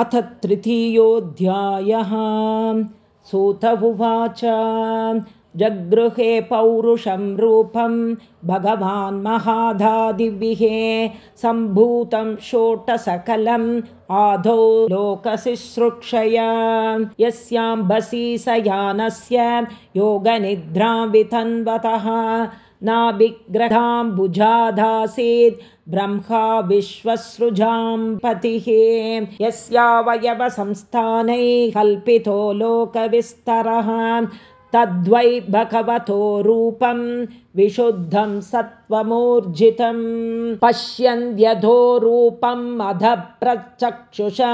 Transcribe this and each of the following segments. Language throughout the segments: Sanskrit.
अथ तृतीयोऽध्यायः। सूत उवाच जगृहे पौरुषं रूपं भगवान् महाधादिभिः सम्भूतं षोटसकलम् आधौ लोकशिश्रुक्षया। यस्याम्बसी स यानस्य योगनिद्रां वितन्वतः नाभिग्रहाम्बुजाधासीत् ब्रह्मा विश्वसृजां पतिः। यस्यावयवसंस्थानै कल्पितो लोकविस्तरः तद्वै भगवतो रूपं विशुद्धं सत्त्वमूर्जितं पश्यन्त्यधो रूपम् अध प्रचक्षुषा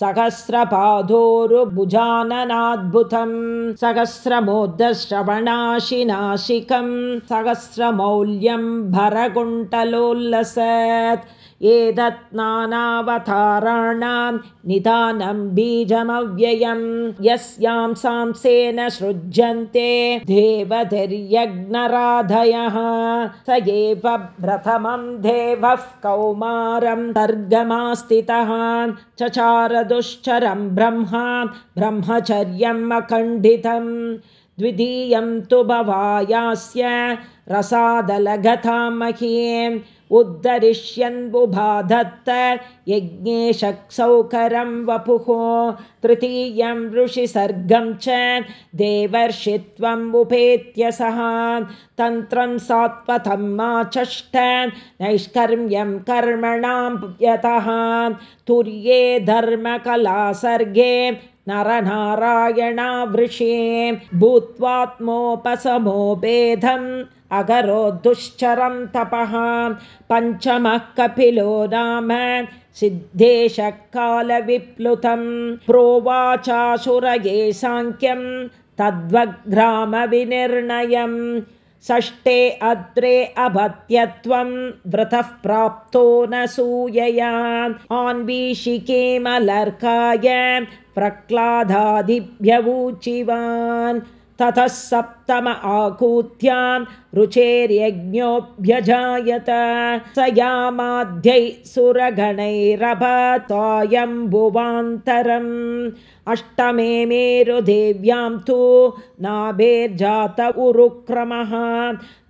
सहस्रपादोरुभुजाननाद्भुतं सहस्रमोदश्रवणाशिनाशिकं सहस्रमौल्यं भरकुण्टलोल्लसत् एतत् नानावताराणां निधानं बीजमव्ययं यस्यां सांसेन सृज्यन्ते देवधिर्यज्ञराधयः। स एव प्रथमं देवः कौमारं तर्गमास्थितः चचारदुश्चरं ब्रह्मा ब्रह्मचर्यम् अखण्डितं। द्वितीयं तु भवायास्य रसादलगतां महीं उद्धरिष्यन्बुबाधत्त यज्ञेशक्सौकरं वपुः। तृतीयं ऋषिसर्गं च देवर्षित्वम् उपेत्य सः। तन्त्रं सात्वतम् आचष्ट नैष्कर्म्यं कर्मणां यतः। तुर्ये धर्मकलासर्गे नरनारायणावृषे भूत्वात्मोपशमो भेदम् अगरो दुश्चरं तपः। पञ्चमः कपिलो नाम सिद्धेशकालविप्लुतं प्रोवाचासुरये साङ्ख्यं तद्वग्रामविनिर्णयम्। षष्ठे अद्रे अभत्यत्वं व्रतः प्राप्तो न सूयया। आन्वीषिकेमलर्काय प्रह्लादादिभ्यवूचिवान्। ततः सप्तम आकूत्यां रुचेर्यज्ञोऽभ्यजायत। स यामाद्यै सुरगणैरभतायम्बुवान्तरम् अष्टमे मेरुदेव्यां तु नाभेर्जात उरुक्रमः।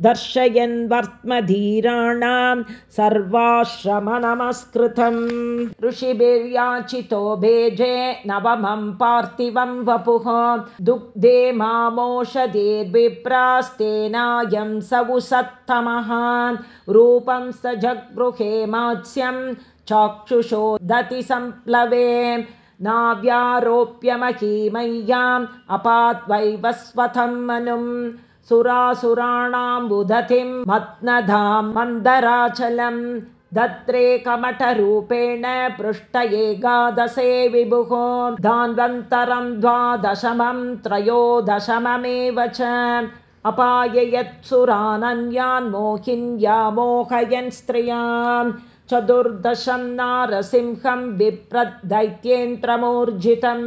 दर्शयन् वर्त्मधीराणां सर्वाश्रमनमस्कृतम्। ऋषिभिर्याचितो भेजे नवमं पार्थिवं वपुः। दुग्धे मामोषधीर्विप्रास्तेनायं स उसत्तमः रूपं स जगृहे मात्स्यं चाक्षुषो दति सम्प्लवे नाव्यारोप्यमहीमय्याम् अपाद्वैवस्वथं मनुं सुरासुराणां बुधतिं मत्नधां मन्दराचलं दत्रे कमठरूपेण पृष्ठ एकादशे विभुः दान्वन्तरं द्वादशमं त्रयोदशममेव च अपाययत्सुरानन्यान् मोहिन्या मोहयन् स्त्रियाम् चतुर्दशं नारसिंहं बिप्रदैत्येन्द्रमूर्जितं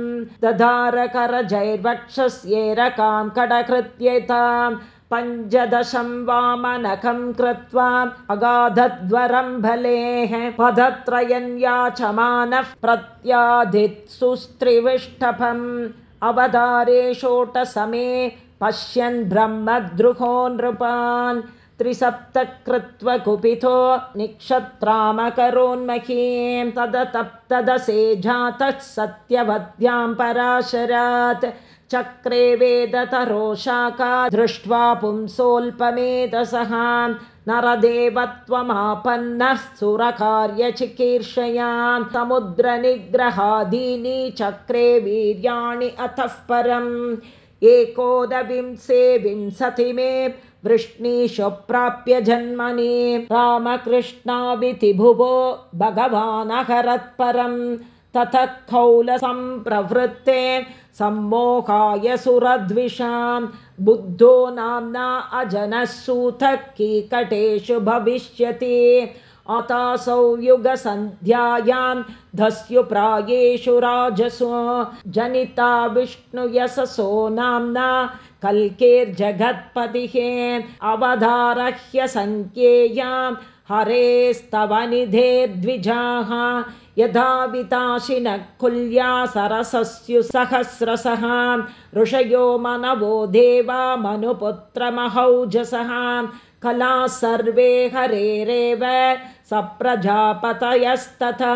दधारकरजैर्वक्षस्येरकां कडकृत्यतां पञ्चदशं वामनखं कृत्वा अगाधद्वरं भलेः पदत्रयन्याचमानः प्रत्याधित्सुस्त्रिविष्टभम् अवधारे षोटसमे पश्यन् ब्रह्मद्रुहो नृपान् त्रिसप्तकृत्वकुपितो निक्षत्रामकरोन्महीं तदतप्तदसे जातः सत्यवद्यां पराशरात्। चक्रे वेदतरोषाका दृष्ट्वा पुंसोऽल्पमेधसः नरदेवत्वमापन्नः सुरकार्यचिकीर्षयां समुद्रनिग्रहादीनि चक्रे वीर्याणि अतः परम् एकोनविंशे विंशति मे वृष्णीषु प्राप्य जन्मनि। रामकृष्णाविति भुवो भगवानहरत्परं ततः कौलसम्प्रवृत्ते सम्मोहाय सुरद्विषां। बुद्धो नाम्ना अजनः सूतः कीकटेषु भविष्यति अतासौ युगसन्ध्यायां धस्युप्रायेषु राजसु जनिता विष्णुयशसो नाम्ना कल्केर्जगत्पतिः अवधारह्य सङ्ख्येयां हरेस्तव निधेर्द्विजाः विताशिनः कुल्या सरसस्युसहस्रसः ऋषयो मनवो देवा मनुपुत्रमहौजसः कलाः सर्वे हरेरेव सप्रजापतयस्तथा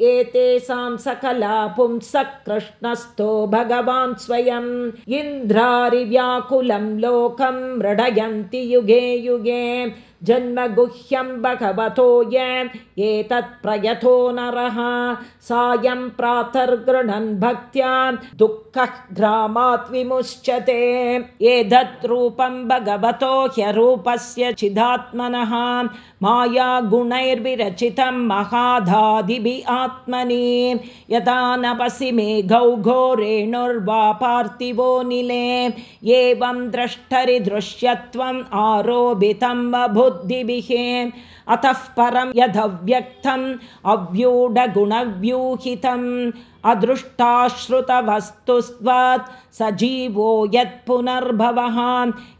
एतेषां सकला पुंसः कृष्णस्थो भगवान् स्वयम् इन्द्रारिव्याकुलं लोकं मृडयन्ति युगे युगे। जन्मगुह्यं भगवतो य एतत् प्रयतो नरः। सायं प्रातर्गृणन् भक्त्या दुःखः ग्रामात् विमुच्यते। एतत् रूपं भगवतो ह्यरूपस्य चिदात्मनः। मायागुणैर्विरचितं महाधादिभिः आत्मनि। यदा नपसि मे घोरेणुर्वा पार्थिवो निले। एवं द्रष्टरि दृश्यत्वम् आरोपितं बुद्धिभिः। अतः परं यदव्यक्तम् अव्यूढगुणव्यूहितम् अदृष्टाश्रुतवस्तुस्त्वात् सजीवो यत्पुनर्भवः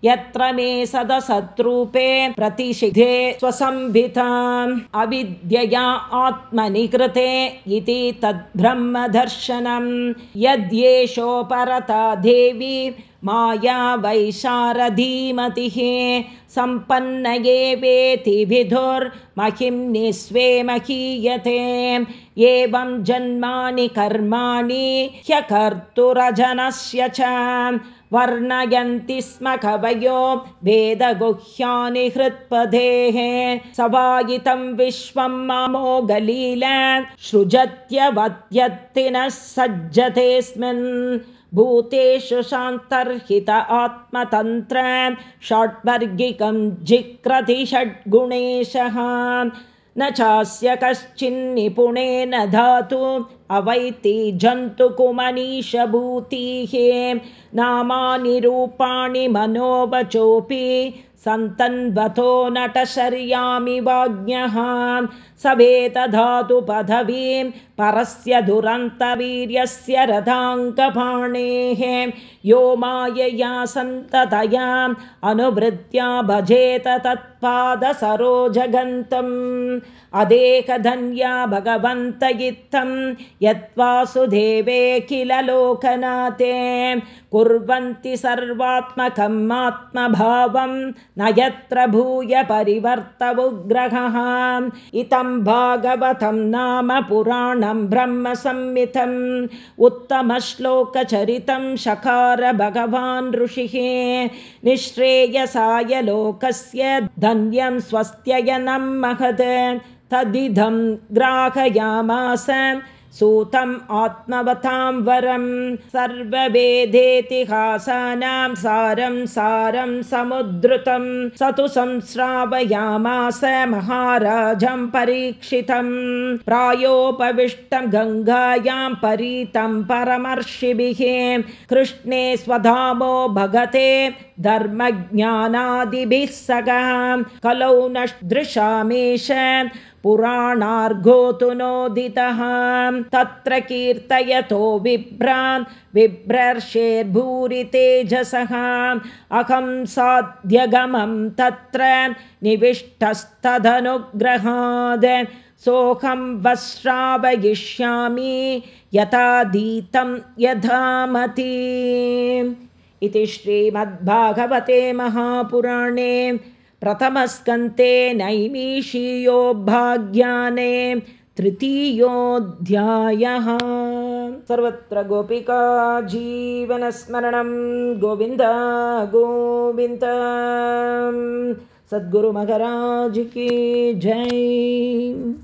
यत्र मे सदसद्रूपे प्रतिषिधे स्वसंभिताम् अविद्यया आत्मनि कृते इति तद्ब्रह्मदर्शनम्। यद्येषोपरता देवी माया वैशारधीमतिः सम्पन्नये वेति विधुर्महिम्निस्वे महीयते एवं जन्मानि कर्माणि ह्यकर्तुरजनस्य च वर्णयन्ति स्म कवयो वेदगुह्यानि हृत्पदेः सवायितं विश्वं मामोगलील सृजत्यवत्यत्तिनः सज्जतेऽस्मिन् भूतेषु शान्तर्हित आत्मतन्त्र षड्वर्गिकं जिक्रति षड्गुणेशः न चास्य कश्चिन्निपुणेन धातु अवैति जन्तुकुमनीषभूतिः नामानि रूपाणि मनोवचोऽपि सन्तन्वतो नटशर्यामि वाज्ञः। सवेतधातु पदवीं परस्य दुरन्तवीर्यस्य रथाङ्कपाणेः यो मायया सन्ततया अनुवृत्त्या भजेत तत्पादसरोजगन्तम् अदेकधन्या भगवन्त इत्थं यत्वासुदेवे किल लोकनाथे। कुर्वन्ति सर्वात्मकम् आत्मभावं न यत्र भूय परिवर्तवुग्रहः इतं भागवतं नाम पुराणं ब्रह्मसंमितम्। उत्तमश्लोकचरितं शकार भगवान् ऋषिः। निःश्रेयसाय लोकस्य धन्यं स्वस्त्ययनं महद तदिदं ग्राहयामास सूतम् आत्मवतां वरं सर्ववेदेतिहासानां सारं सारं समुद्धृतं स तु संश्रावयामास महाराजं परीक्षितं प्रायोपविष्टं गङ्गायां परीतं परमर्षिभिः कृष्णे स्वधामो भगते धर्मज्ञानादिभिः सगा कलौ न दृशामेष पुराणार्घोतु नोदितः तत्र कीर्तयतो विभ्रान् बिभ्रर्षेर्भूरि तेजसः अहं साध्यगमं तत्र निविष्टस्तदनुग्रहाद्। सोऽहं वश्रावयिष्यामि यथाधीतं यथामति इति श्रीमद्भागवते महापुराणे प्रथमस्कन्ते नैमीषीयो भाग्याने तृतीयोऽध्यायः। सर्वत्र गोपिका जीवनस्मरणं गोविन्द गोविन्द। सद्गुरुमहराज की जय